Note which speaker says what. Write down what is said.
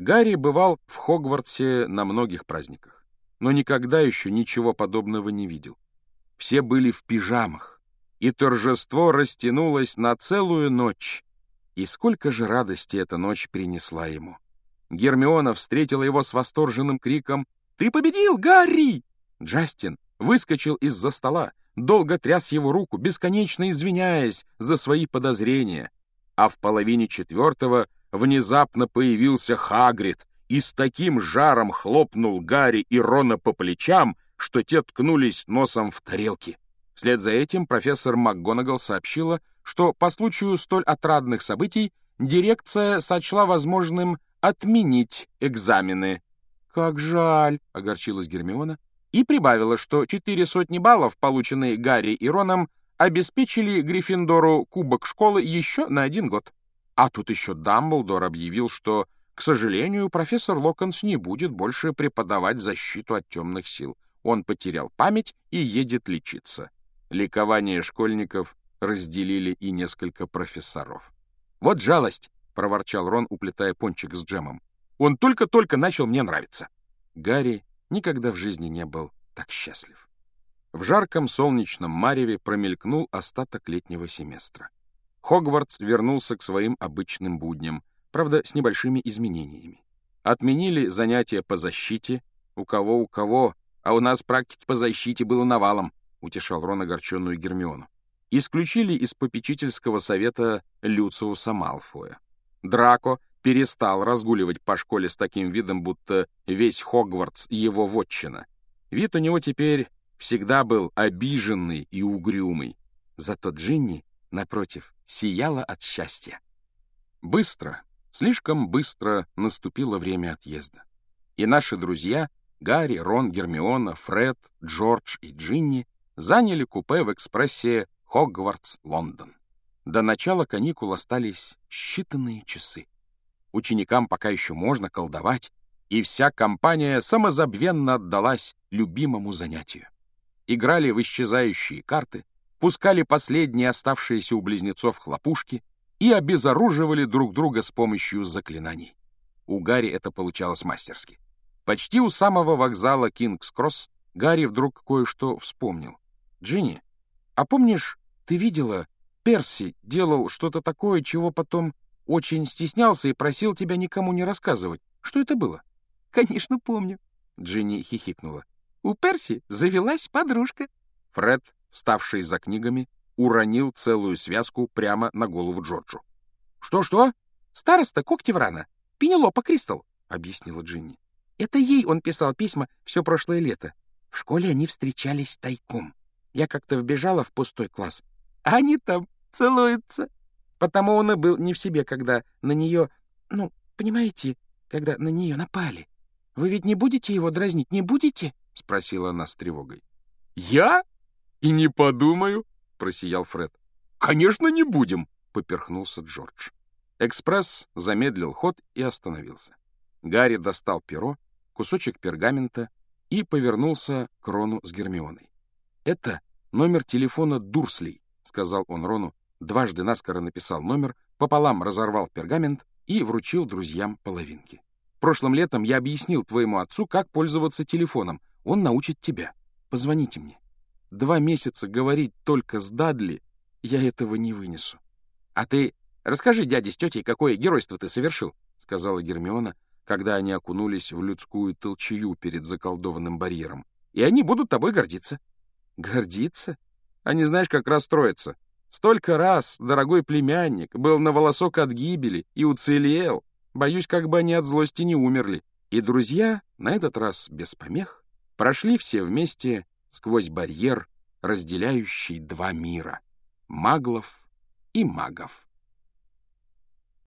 Speaker 1: Гарри бывал в Хогвартсе на многих праздниках, но никогда еще ничего подобного не видел. Все были в пижамах, и торжество растянулось на целую ночь. И сколько же радости эта ночь принесла ему. Гермиона встретила его с восторженным криком «Ты победил, Гарри!» Джастин выскочил из-за стола, долго тряс его руку, бесконечно извиняясь за свои подозрения. А в половине четвертого внезапно появился Хагрид и с таким жаром хлопнул Гарри и Рона по плечам, что те ткнулись носом в тарелки. Вслед за этим профессор МакГонагал сообщила, что по случаю столь отрадных событий дирекция сочла возможным отменить экзамены. «Как жаль!» — огорчилась Гермиона и прибавила, что четыре сотни баллов, полученные Гарри и Роном, обеспечили Гриффиндору кубок школы еще на один год. А тут еще Дамблдор объявил, что, к сожалению, профессор Локонс не будет больше преподавать защиту от темных сил. Он потерял память и едет лечиться. Ликование школьников разделили и несколько профессоров. «Вот жалость!» — проворчал Рон, уплетая пончик с джемом. «Он только-только начал мне нравиться!» Гарри никогда в жизни не был так счастлив. В жарком солнечном мареве промелькнул остаток летнего семестра. Хогвартс вернулся к своим обычным будням, правда, с небольшими изменениями. Отменили занятия по защите, у кого у кого, а у нас практики по защите было навалом, утешал Рон огорченную Гермиону. Исключили из попечительского совета Люциуса Малфоя. Драко перестал разгуливать по школе с таким видом, будто весь Хогвартс — его вотчина. Вид у него теперь всегда был обиженный и угрюмый. Зато Джинни, напротив, сияла от счастья. Быстро, слишком быстро наступило время отъезда. И наши друзья — Гарри, Рон, Гермиона, Фред, Джордж и Джинни — заняли купе в экспрессе Хогвартс-Лондон. До начала каникул остались считанные часы. Ученикам пока еще можно колдовать, и вся компания самозабвенно отдалась любимому занятию. Играли в исчезающие карты, пускали последние оставшиеся у близнецов хлопушки и обезоруживали друг друга с помощью заклинаний. У Гарри это получалось мастерски. Почти у самого вокзала Кингс-Кросс Гарри вдруг кое-что вспомнил. «Джинни, а помнишь, ты видела, Перси делал что-то такое, чего потом очень стеснялся и просил тебя никому не рассказывать. Что это было? — Конечно, помню. Джинни хихикнула. — У Перси завелась подружка. Фред, вставший за книгами, уронил целую связку прямо на голову Джорджу. «Что, — Что-что? Староста Когтеврана, Пенелопа Кристал, — объяснила Джинни. Это ей он писал письма все прошлое лето. В школе они встречались тайком. Я как-то вбежала в пустой класс, а они там целуются. Потому он и был не в себе, когда на нее... Ну, понимаете, когда на нее напали. Вы ведь не будете его дразнить, не будете? — спросила она с тревогой. — Я? И не подумаю, — просиял Фред. — Конечно, не будем, — поперхнулся Джордж. Экспресс замедлил ход и остановился. Гарри достал перо, кусочек пергамента и повернулся к Рону с Гермионой. — Это номер телефона Дурслей, — сказал он Рону, дважды наскоро написал номер, пополам разорвал пергамент и вручил друзьям половинки. Прошлым летом я объяснил твоему отцу, как пользоваться телефоном. Он научит тебя. Позвоните мне. Два месяца говорить только с Дадли, я этого не вынесу. — А ты расскажи дяде с тетей, какое геройство ты совершил, — сказала Гермиона, когда они окунулись в людскую толчую перед заколдованным барьером. — И они будут тобой гордиться. — Гордиться? Не знаешь, как расстроиться. Столько раз, дорогой племянник, был на волосок от гибели и уцелел. Боюсь, как бы они от злости не умерли. И друзья, на этот раз без помех, прошли все вместе сквозь барьер, разделяющий два мира — маглов и магов.